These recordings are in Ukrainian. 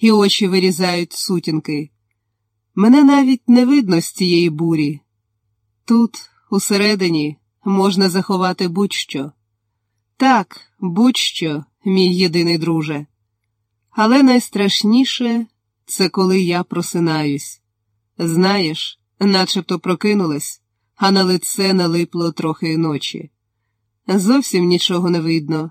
і очі вирізають сутінки. Мене навіть не видно з цієї бурі. Тут, усередині, можна заховати будь-що. Так, будь-що, мій єдиний друже. Але найстрашніше це коли я просинаюсь. Знаєш, начебто прокинулась, а на лице налипло трохи ночі. Зовсім нічого не видно.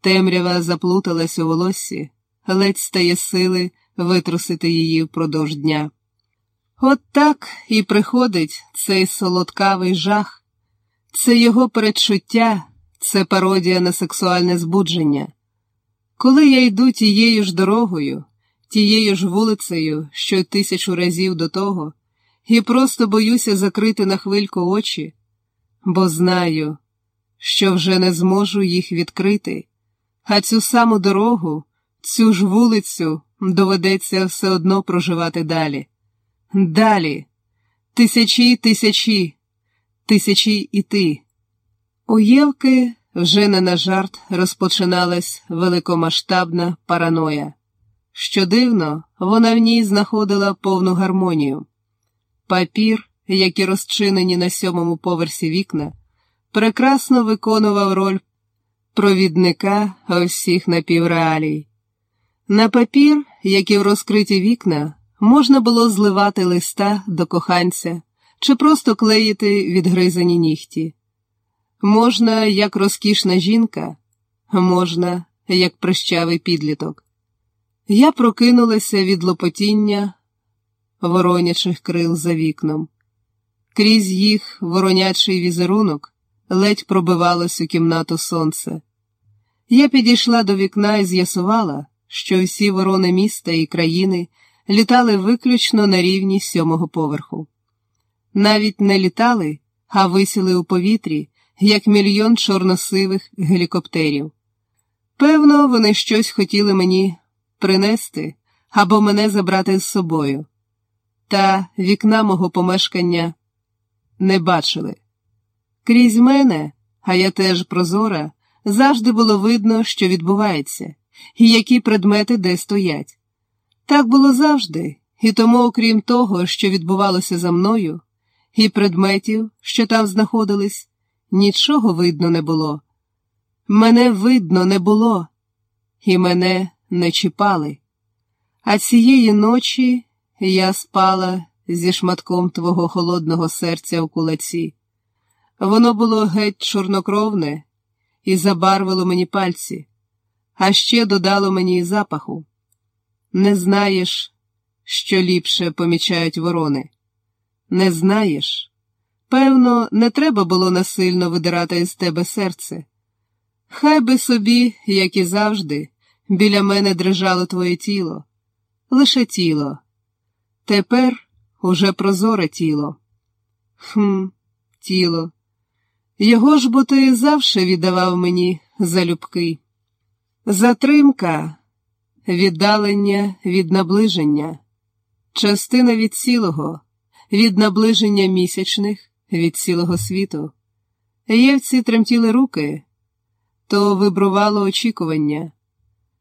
Темрява заплуталась у волоссі, ледь стає сили витрусити її впродовж дня. От так і приходить цей солодкавий жах, це його передчуття, це пародія на сексуальне збудження. Коли я йду тією ж дорогою, тією ж вулицею, що тисячу разів до того, і просто боюся закрити на хвильку очі, бо знаю, що вже не зможу їх відкрити, а цю саму дорогу, цю ж вулицю доведеться все одно проживати далі. Далі, тисячі й тисячі, тисячі і ти. У Євки вже не на жарт розпочиналась великомасштабна параноя. Що дивно, вона в ній знаходила повну гармонію. Папір, які розчинені на сьомому поверсі вікна, прекрасно виконував роль провідника усіх напівреалій. На папір, як і в розкриті вікна, можна було зливати листа до коханця чи просто клеїти відгризані нігті. Можна, як розкішна жінка, можна, як прищавий підліток. Я прокинулася від лопотіння воронячих крил за вікном. Крізь їх воронячий візерунок ледь пробивалось у кімнату сонце. Я підійшла до вікна і з'ясувала, що всі ворони міста і країни літали виключно на рівні сьомого поверху. Навіть не літали, а висіли у повітрі, як мільйон чорносивих гелікоптерів. Певно, вони щось хотіли мені принести або мене забрати з собою. Та вікна мого помешкання не бачили. Крізь мене, а я теж прозора, завжди було видно, що відбувається, і які предмети де стоять. Так було завжди, і тому, окрім того, що відбувалося за мною, і предметів, що там знаходились, нічого видно не було. Мене видно не було, і мене не чіпали. А цієї ночі я спала зі шматком твого холодного серця у кулаці. Воно було геть чорнокровне і забарвило мені пальці, а ще додало мені запаху. Не знаєш, що ліпше помічають ворони. Не знаєш. Певно, не треба було насильно видирати із тебе серце. Хай би собі, як і завжди, біля мене дрижало твоє тіло, лише тіло. Тепер уже прозоре тіло. Хм, тіло. Його ж бо ти завше віддавав мені залюбки. Затримка, віддалення від наближення, частина від цілого, від наближення місячних, від цілого світу. Євці тремтіли руки, то вибрувало очікування.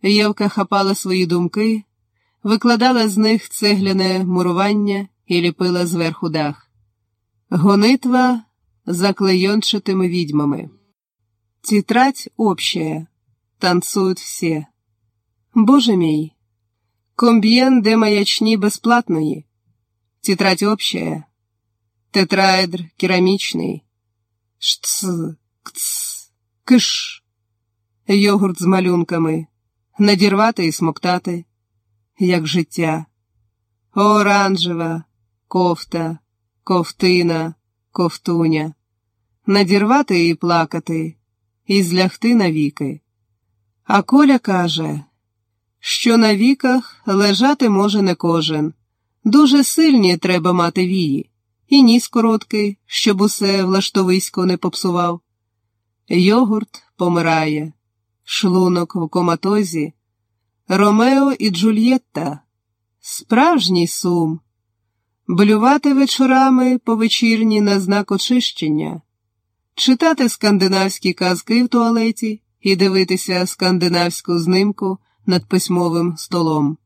Євка хапала свої думки, викладала з них цегляне мурування і ліпила зверху дах. Гонитва за клейончатыми ведьмами. Тетрадь общая. Танцуют все. Боже мій! Комб'єн де маячні безплатної. Тетрадь общая. Тетраедр керамічний. Шц, кц, киш. Йогурт з малюнками. Надірвати і смоктати, як життя. Оранжева, кофта, ковтина ковтуня, надірвати і плакати, і злягти навіки. А Коля каже, що на віках лежати може не кожен. Дуже сильні треба мати вії, і ніс короткий, щоб усе влаштовисько не попсував. Йогурт помирає, шлунок в коматозі, Ромео і Джульєтта, справжній сум. Блювати вечорами по вечірні на знак очищення, читати скандинавські казки в туалеті і дивитися скандинавську знимку над письмовим столом.